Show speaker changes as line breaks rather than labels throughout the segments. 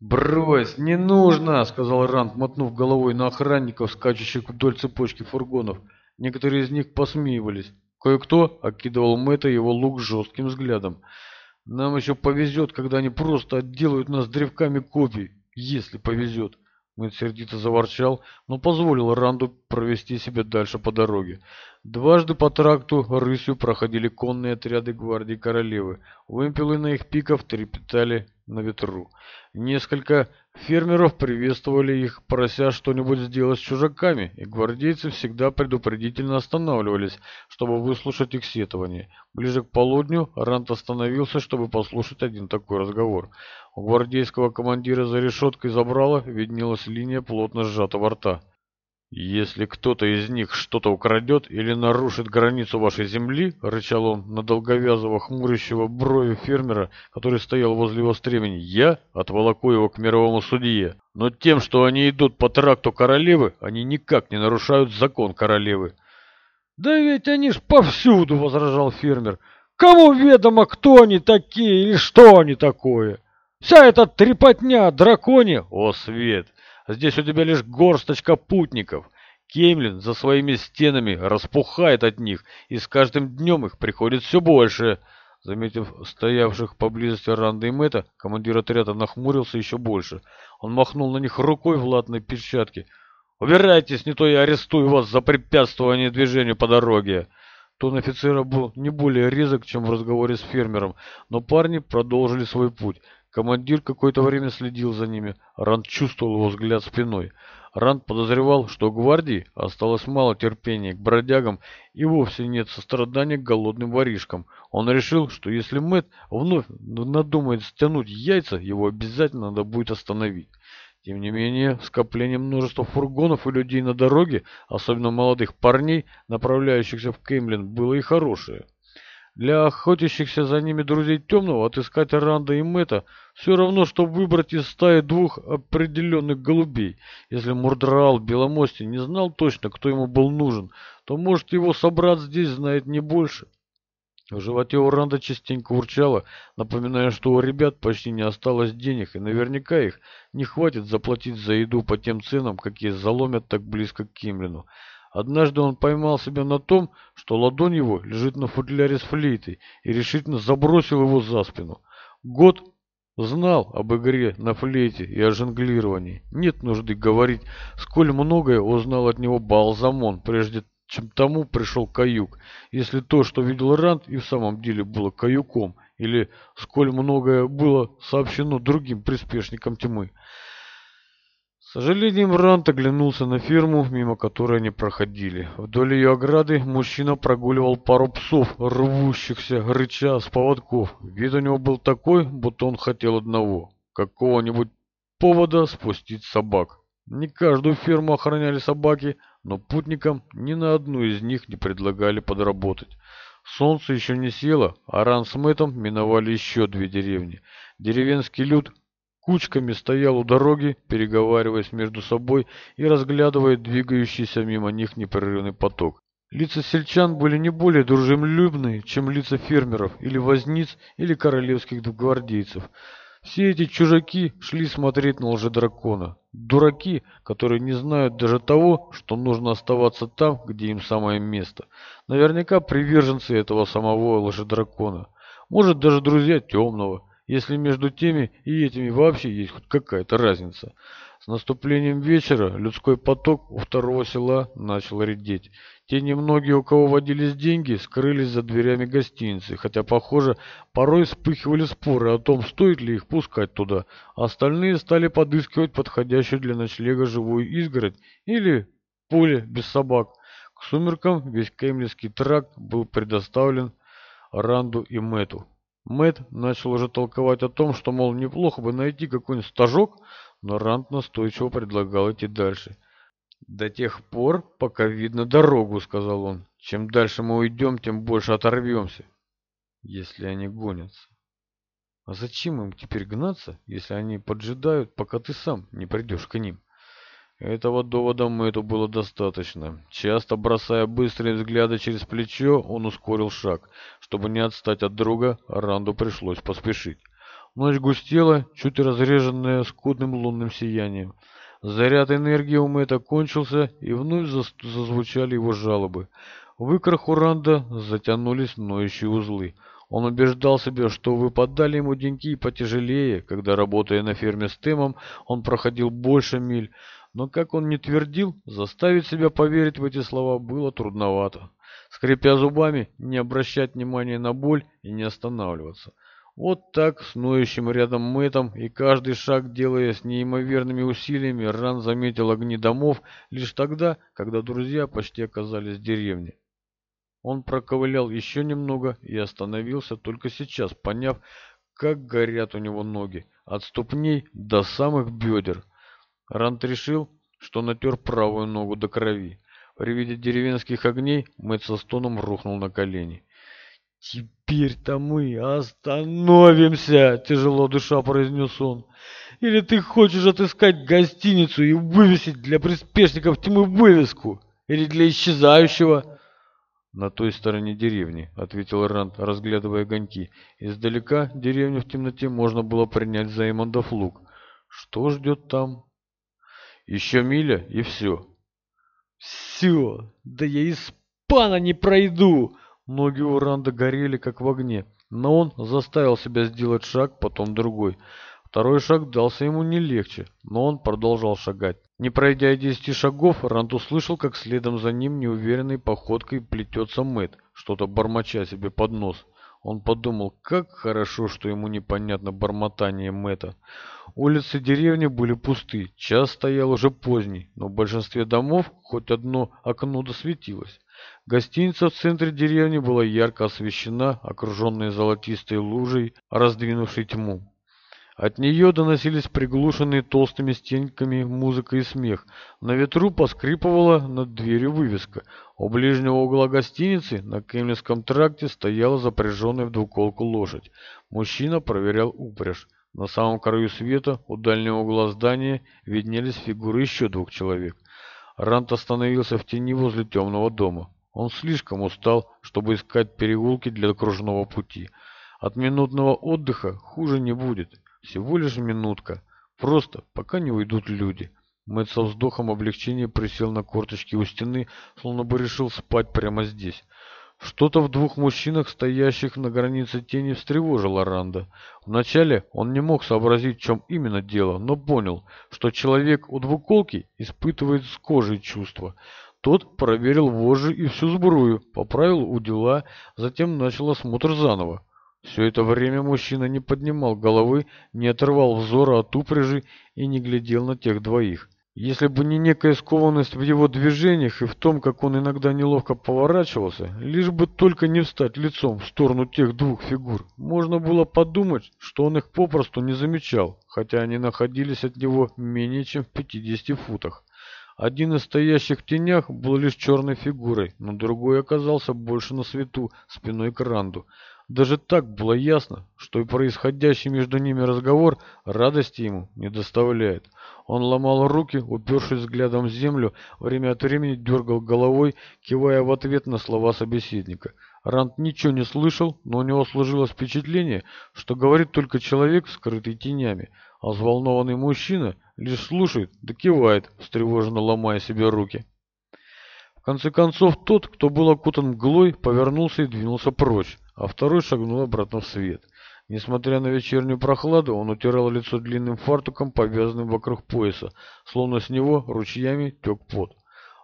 «Брось, не нужно!» — сказал Ранд, мотнув головой на охранников, скачущих вдоль цепочки фургонов. Некоторые из них посмеивались. Кое-кто окидывал Мэтта его лук жестким взглядом. «Нам еще повезет, когда они просто отделают нас древками копий, если повезет!» Мэтт сердито заворчал, но позволил Ранду провести себя дальше по дороге. Дважды по тракту рысью проходили конные отряды гвардии королевы. Вымпелы на их пиков трепетали на ветру. Несколько фермеров приветствовали их, прося что-нибудь сделать с чужаками, и гвардейцы всегда предупредительно останавливались, чтобы выслушать их сетование. Ближе к полудню Рант остановился, чтобы послушать один такой разговор. У гвардейского командира за решеткой забрала виднелась линия плотно сжатого рта. «Если кто-то из них что-то украдет или нарушит границу вашей земли», — рычал он на долговязого, хмурящего брови фермера, который стоял возле его стремени, — «я отволоку его к мировому судье. Но тем, что они идут по тракту королевы, они никак не нарушают закон королевы».
«Да ведь они ж повсюду», — возражал фермер. «Кому ведомо, кто они такие или что они такое? Вся эта трепотня о драконе...»
«О, Свет! Здесь у тебя лишь горсточка путников. Кемлин за своими стенами распухает от них, и с каждым днем их приходит все больше». Заметив стоявших поблизости Ранда и Мэтта, командир отряда нахмурился еще больше. Он махнул на них рукой в латной перчатке. «Убирайтесь, не то я арестую вас за препятствование движению по дороге!» Тон офицера был не более резок, чем в разговоре с фермером, но парни продолжили свой путь. Командир какое-то время следил за ними. Ранд чувствовал его взгляд спиной. Ранд подозревал, что гвардии осталось мало терпения к бродягам и вовсе нет сострадания к голодным воришкам. Он решил, что если Мэтт вновь надумает стянуть яйца, его обязательно надо будет остановить. Тем не менее, скопление множества фургонов и людей на дороге, особенно молодых парней, направляющихся в Кемлин, было и хорошее. Для охотящихся за ними друзей темного отыскать Ранда и Мэтта все равно, что выбрать из стаи двух определенных голубей. Если Мурдрал Беломости не знал точно, кто ему был нужен, то, может, его собрат здесь знает не больше. В животе у Ранда частенько урчало, напоминая, что у ребят почти не осталось денег, и наверняка их не хватит заплатить за еду по тем ценам, какие заломят так близко к Кимлину. Однажды он поймал себя на том, что ладонь его лежит на футляре с флейтой и решительно забросил его за спину. Год знал об игре на флейте и о жонглировании. Нет нужды говорить, сколь многое узнал от него Балзамон, прежде чем тому пришел каюк. Если то, что видел Рант, и в самом деле было каюком, или сколь многое было сообщено другим приспешникам тьмы. С сожалением Рант оглянулся на ферму, мимо которой они проходили. Вдоль ее ограды мужчина прогуливал пару псов, рвущихся, рыча с поводков. Вид у него был такой, будто он хотел одного — какого-нибудь повода спустить собак. Не каждую ферму охраняли собаки, но путникам ни на одну из них не предлагали подработать. Солнце еще не село, а Ран с Мэттом миновали еще две деревни. Деревенский люд кучками стоял у дороги, переговариваясь между собой и разглядывая двигающийся мимо них непрерывный поток. Лица сельчан были не более дружелюбные, чем лица фермеров или возниц или королевских гвардейцев. Все эти чужаки шли смотреть на лжедракона. Дураки, которые не знают даже того, что нужно оставаться там, где им самое место. Наверняка приверженцы этого самого лжедракона. Может, даже друзья темного. Если между теми и этими вообще есть хоть какая-то разница. С наступлением вечера людской поток у второго села начал редеть. Те немногие, у кого водились деньги, скрылись за дверями гостиницы, хотя, похоже, порой вспыхивали споры о том, стоит ли их пускать туда. А остальные стали подыскивать подходящую для ночлега живую изгородь или поле без собак. К сумеркам весь Кемлинский тракт был предоставлен Ранду и Мэту. Мэт начал уже толковать о том, что, мол, неплохо бы найти какой-нибудь стажок, но Рант настойчиво предлагал идти дальше. «До тех пор, пока видно дорогу», — сказал он. «Чем дальше мы уйдем, тем больше оторвемся, если они гонятся». «А зачем им теперь Этого довода Мэтту было достаточно. Часто бросая быстрые взгляды через плечо, он ускорил шаг. Чтобы не отстать от друга, Ранду пришлось поспешить. Ночь густела, чуть разреженная скудным лунным сиянием. Заряд энергии у Мэтта кончился, и вновь зазвучали его жалобы. В икрах у Ранда затянулись ноющие узлы. Он убеждал себя, что выпадали ему деньки потяжелее, когда, работая на ферме с Тэмом, он проходил больше миль. Но как он не твердил, заставить себя поверить в эти слова было трудновато. Скрипя зубами, не обращать внимания на боль и не останавливаться. Вот так, с ноющим рядом мэтом и каждый шаг делая с неимоверными усилиями, Ран заметил огни домов лишь тогда, когда друзья почти оказались в деревне. Он проковылял еще немного и остановился только сейчас, поняв, как горят у него ноги, от ступней до самых бедер – Рант решил, что натер правую ногу до крови. При виде деревенских огней Мэтт со стоном рухнул на колени. «Теперь-то мы остановимся!» — тяжело дыша произнес он. «Или ты хочешь отыскать гостиницу и вывесить для приспешников тьмы вывеску? Или для исчезающего?» «На той стороне деревни», — ответил Рант, разглядывая огоньки. «Издалека деревню в темноте можно было принять за Эммондов луг. Что ждет там, еще миля и все.
Все, да я из пана не пройду. Ноги у Ранда горели, как в огне, но он заставил себя сделать шаг, потом другой. Второй шаг дался ему не легче, но он продолжал шагать. Не пройдя десяти шагов, Ранд услышал, как следом за ним неуверенной походкой плетется Мэт, что-то бормоча себе под нос. Он подумал, как хорошо, что ему непонятно бормотание Мэтта. Улицы деревни были пусты, час стоял уже поздний, но в большинстве домов хоть одно окно досветилось. Гостиница в центре деревни была ярко освещена, окруженная золотистой лужей, раздвинувшей тьму. От нее доносились приглушенные толстыми стенками музыка и смех. На ветру поскрипывала над дверью вывеска. У ближнего угла гостиницы на Кемлинском тракте стояла запряженная в двуколку лошадь. Мужчина проверял упряжь. На самом краю света у дальнего угла здания виднелись фигуры еще двух человек. Рант остановился в тени возле темного дома. Он слишком устал, чтобы искать переулки для окружного пути. От минутного отдыха хуже не будет. Всего лишь минутка. Просто, пока не уйдут люди. Мэтт со вздохом облегчения присел на корточки у стены, словно бы решил спать прямо здесь. Что-то в двух мужчинах, стоящих на границе тени, встревожило Ранда. Вначале он не мог сообразить, в чем именно дело, но понял, что человек у двуколки испытывает с кожей чувства. Тот проверил вожжи и всю сбрую, поправил у дела, затем начал осмотр заново. Все это время мужчина не поднимал головы, не отрывал взора от упряжи и не глядел на тех двоих. Если бы не некая скованность в его движениях и в том, как он иногда неловко поворачивался, лишь бы только не встать лицом в сторону тех двух фигур, можно было подумать, что он их попросту не замечал, хотя они находились от него менее чем в 50 футах. Один из стоящих в тенях был лишь черной фигурой, но другой оказался больше на свету, спиной к Ранду. Даже так было ясно, что и происходящий между ними разговор радости ему не доставляет. Он ломал руки, упершись взглядом в землю, время от времени дергал головой, кивая в ответ на слова собеседника. Рант ничего не слышал, но у него сложилось впечатление, что говорит только человек, скрытый тенями, а взволнованный мужчина лишь слушает да кивает, встревоженно ломая себе руки. В конце концов, тот, кто был окутан мглой, повернулся и двинулся прочь а второй шагнул обратно в свет. Несмотря на вечернюю прохладу, он утирал лицо длинным фартуком, повязанным вокруг пояса, словно с него ручьями тек пот.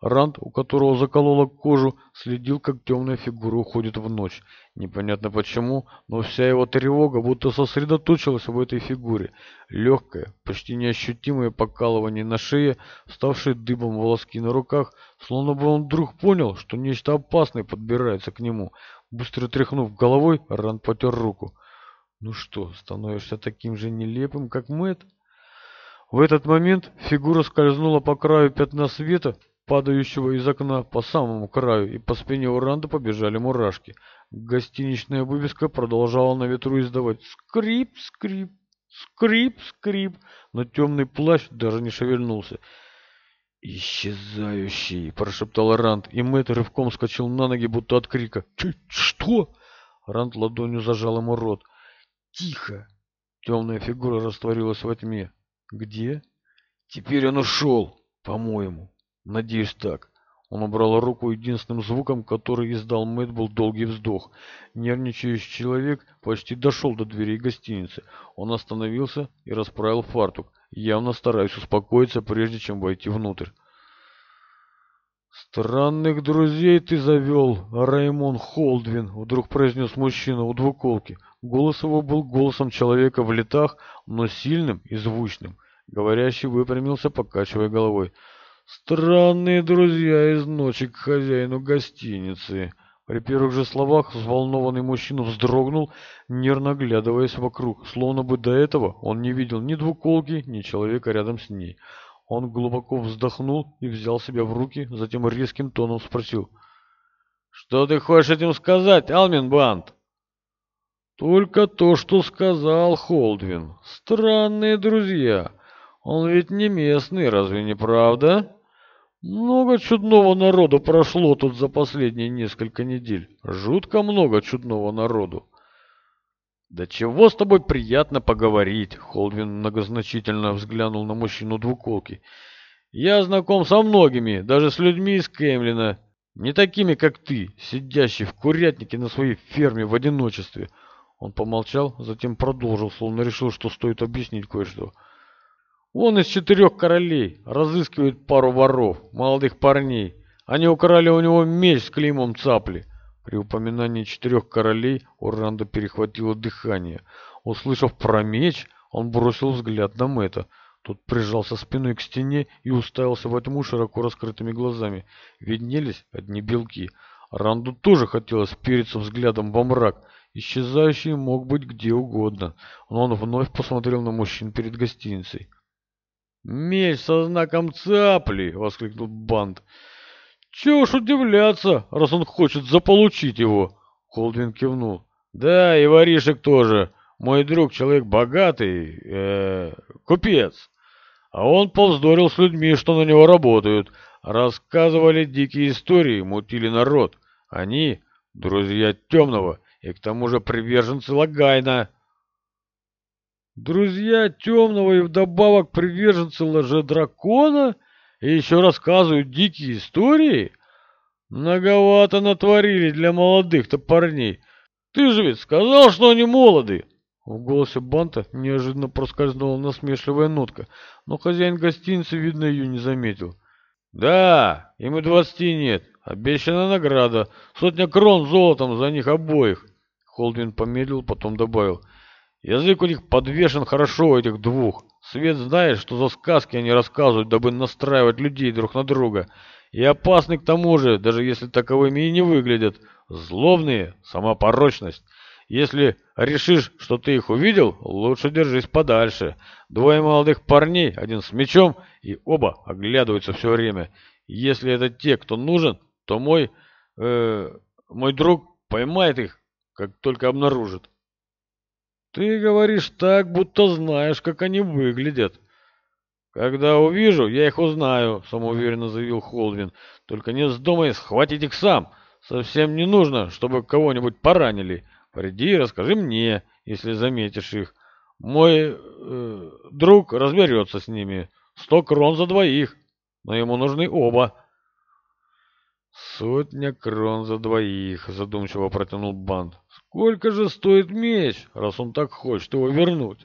Ранд, у которого заколола кожу, следил, как темная фигура уходит в ночь. Непонятно почему, но вся его тревога будто сосредоточилась в этой фигуре. Легкое, почти неощутимое покалывание на шее, вставшие дыбом волоски на руках, словно бы он вдруг понял, что нечто опасное подбирается к нему. Быстро тряхнув головой, Ран потер руку. «Ну что, становишься таким же нелепым, как Мэтт?» В этот момент фигура скользнула по краю пятна света, падающего из окна по самому краю, и по спине Уранда побежали мурашки. Гостиничная вывеска продолжала на ветру издавать «скрип, скрип, скрип, скрип», но темный плащ даже не шевельнулся. «Исчезающий!» — прошептал Рант, и Мэтт рывком скачал на ноги, будто от крика. «Что?» — Рант ладонью зажал ему рот. «Тихо!» — темная фигура растворилась во тьме. «Где?»
«Теперь он ушел, по-моему. Надеюсь, так. Он убрал руку единственным звуком, который издал Мэтт, был долгий вздох. Нервничающий человек почти дошел до дверей гостиницы. Он остановился и расправил фартук, явно стараясь успокоиться, прежде чем войти внутрь. «Странных друзей ты завел, Раймон Холдвин», — вдруг произнес мужчина у двуколки. Голос его был голосом человека в летах, но сильным и звучным. Говорящий выпрямился, покачивая головой. Странные друзья из ночи к хозяину гостиницы. При первых же словах взволнованный мужчина вздрогнул, нервно глядываясь вокруг, словно бы до этого он не видел ни двуколки, ни человека рядом с ней. Он глубоко вздохнул и взял себя в руки, затем резким тоном спросил. «Что ты хочешь этим сказать, Алмин Банд?» «Только то, что сказал Холдвин. Странные друзья. Он ведь не местный, разве не правда?» Много чудного народу прошло тут за последние несколько недель. Жутко много чудного народу. Да чего с тобой приятно поговорить, Холдвин многозначительно взглянул на мужчину двуколки. Я знаком со многими, даже с людьми из Кемлина. Не такими, как ты, сидящий в курятнике на своей ферме в одиночестве. Он помолчал, затем продолжил, словно решил, что стоит объяснить кое-что. Он из четырех королей разыскивает пару воров, молодых парней. Они украли у него меч с клеймом цапли. При упоминании четырех королей Орландо перехватило дыхание. Услышав про меч, он бросил взгляд на Мэтта. Тот прижался спиной к стене и уставился во тьму широко раскрытыми глазами. Виднелись одни белки. Ранду тоже хотелось переться взглядом во мрак. Исчезающий мог быть где угодно, но он вновь посмотрел на мужчин перед гостиницей. Меч со знаком цапли!» — воскликнул Бант. «Чего ж удивляться, раз он хочет заполучить его?» Холдвин кивнул. «Да, и воришек тоже. Мой друг человек богатый, э, купец. А он повздорил с людьми, что на него работают. Рассказывали дикие истории, мутили народ. Они — друзья Темного и к тому же приверженцы Логайна». Друзья темного и вдобавок приверженцы лжедракона и еще рассказывают дикие истории? Многовато натворили для молодых-то парней. Ты же ведь сказал, что они молоды!» В голосе Банта неожиданно проскользнула насмешливая нотка, но хозяин гостиницы, видно, ее не заметил. «Да, им и двадцати нет. Обещана награда. Сотня крон золотом за них обоих!» Холдвин помедлил, потом добавил – Язык у них подвешен хорошо, у этих двух. Свет знает, что за сказки они рассказывают, дабы настраивать людей друг на друга. И опасны к тому же, даже если таковыми и не выглядят. Злобные, сама порочность. Если решишь, что ты их увидел, лучше держись подальше. Двое молодых парней, один с мечом, и оба оглядываются все время. Если это те, кто нужен, то мой, э, мой друг поймает их, как только обнаружит. Ты говоришь так, будто знаешь, как они выглядят. Когда увижу, я их узнаю, самоуверенно заявил Холдвин. Только не вздумай схватить их сам. Совсем не нужно, чтобы кого-нибудь поранили. Приди и расскажи мне, если заметишь их. Мой э, друг разберется с ними. Сто крон за двоих, но ему нужны оба. «Сотня крон за двоих», — задумчиво протянул Бант. «Сколько же стоит меч, раз он так хочет его вернуть?»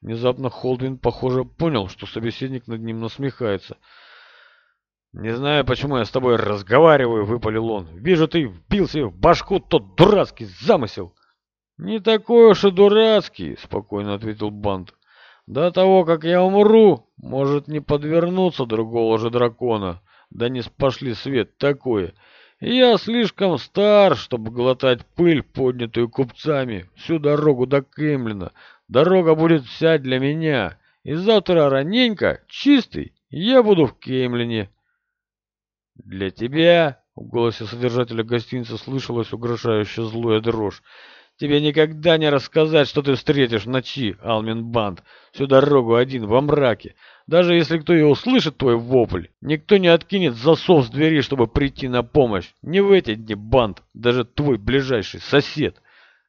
Внезапно Холдвин, похоже, понял, что собеседник над ним насмехается. «Не знаю, почему я с тобой разговариваю», — выпалил он. «Вижу, ты вбил себе в башку тот дурацкий замысел». «Не такой уж и дурацкий», — спокойно ответил Бант. «До того, как я умру, может не подвернуться другого же дракона». Да не спошли свет такое. Я слишком стар, чтобы глотать пыль, поднятую купцами, всю дорогу до Кемлина. Дорога будет вся для меня, и завтра раненько, чистый, я буду в Кемлине. Для тебя, в голосе содержателя гостиницы слышалась угрожающая злая дрожь, Тебе никогда не рассказать, что ты встретишь в ночи, Алмин Банд, всю дорогу один, во мраке. Даже если кто и услышит твой вопль, никто не откинет засов с двери, чтобы прийти на помощь. Не в эти дни, Банд, даже твой ближайший сосед.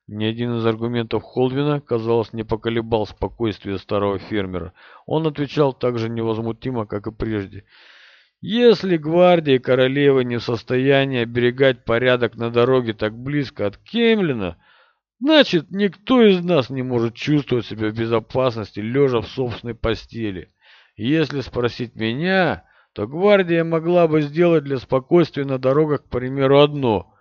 Ни один из аргументов Холдвина, казалось, не поколебал спокойствие старого фермера. Он отвечал так же невозмутимо, как и прежде. Если гвардии королевы не в состоянии оберегать порядок на дороге так близко от Кемлина, Значит, никто из нас не может чувствовать себя в безопасности, лежа в собственной постели. Если спросить меня, то гвардия могла бы сделать для спокойствия на дорогах, к примеру, одно.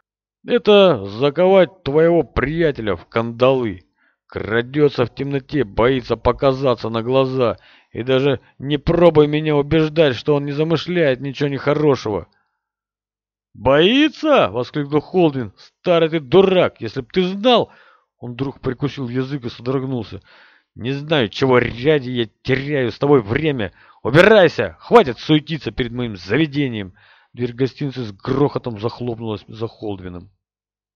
Это заковать твоего приятеля в кандалы. Крадется в темноте, боится показаться на глаза, и даже не пробуй меня убеждать, что он не замышляет ничего нехорошего. «Боится?» — воскликнул Холдвин. «Старый ты дурак! Если б ты знал...» Он вдруг прикусил язык и содрогнулся. «Не знаю, чего ряди я теряю с тобой время! Убирайся! Хватит суетиться перед моим заведением!» Дверь гостиницы с грохотом захлопнулась за Холдвином.